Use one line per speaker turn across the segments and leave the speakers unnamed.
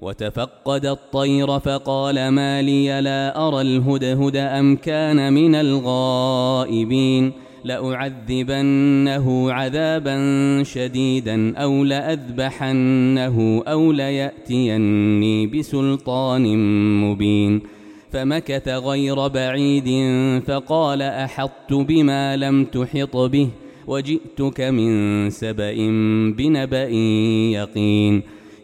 وتفقد الطير فقال ما لي لا أرى الهدهد أم كان من الغائبين لأعذبنه عذابا شديدا أو لأذبحنه أو ليأتيني بسلطان مبين فمكث غير بعيد فقال أحطت بما لم تحط به وجئتك من سبأ بنبأ يقين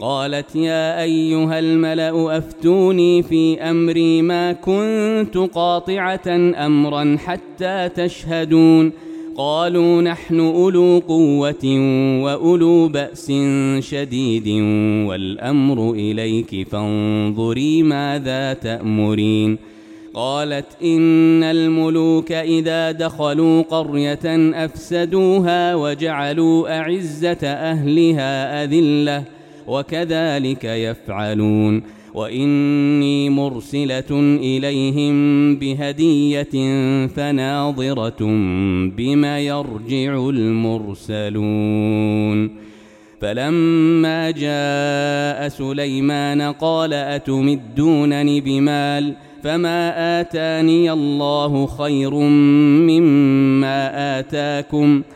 قالت يا أيها الملأ أفتوني في أمري ما كنت قاطعة أمرا حتى تشهدون. قالوا نحن أولو قوة وأولو بأس شديد والأمر إليك فانظري ماذا تأمرين. قالت إن الملوك إذا دخلوا قرية أفسدوها وجعلوا أعزة أهلها أذلة. وكذلك يفعلون. وإني مرسلة إليهم بهدية فناظرة بما يرجع المرسلون. فلما جاء سليمان قال أتمدونني بمال؟ فما آتاني الله خير مما آتاكم؟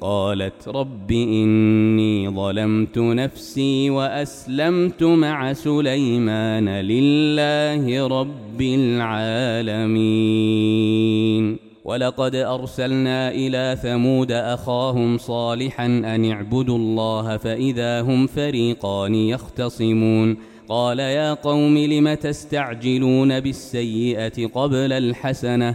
قالت رب إني ظلمت نفسي وأسلمت مع سليمان لله رب العالمين. ولقد أرسلنا إلى ثمود أخاهم صالحا أن اعبدوا الله فإذا هم فريقان يختصمون. قال يا قوم لم تستعجلون بالسيئة قبل الحسنة؟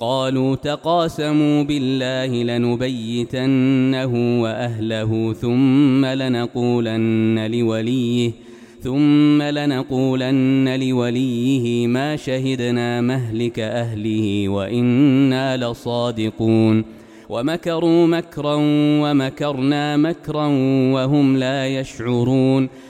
قالوا تقاسموا بالله لنبيتنه وأهله ثم لنقولن لوليه ثم لنقولن لوليه ما شهدنا مهلك أهله وإنا لصادقون ومكروا مكرا ومكرنا مكرا وهم لا يشعرون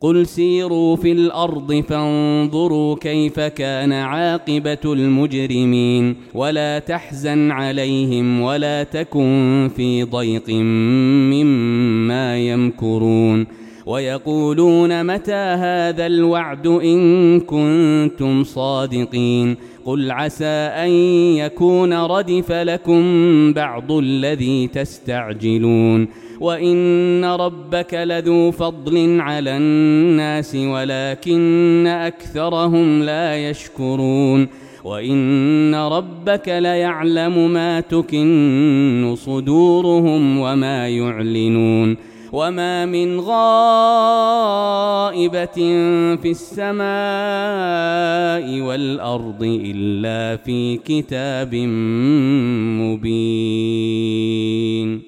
قل سيروا في الأرض فانظروا كيف كان عاقبه المجرمين ولا تحزن عليهم ولا تكن في ضيق مما يمكرون ويقولون متى هذا الوعد ان كنتم صادقين قل عسى ان يكون ردف لكم بعض الذي تستعجلون وان ربك لذو فضل على الناس ولكن اكثرهم لا يشكرون وان ربك ليعلم ما تكن صدورهم وما يعلنون وما من غائبة في السماء والأرض إلا في كتاب مبين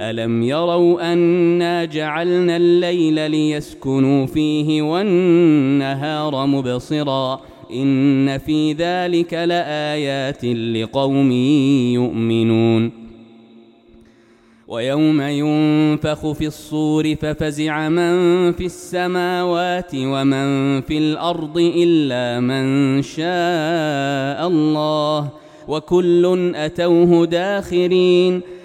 ألم يروا أنا جعلنا الليل ليسكنوا فيه والنهار مبصرا إن في ذلك لآيات لقوم يؤمنون ويوم ينفخ في الصور ففزع من في السماوات ومن في الأرض إلا من شاء الله وكل أتوه داخرين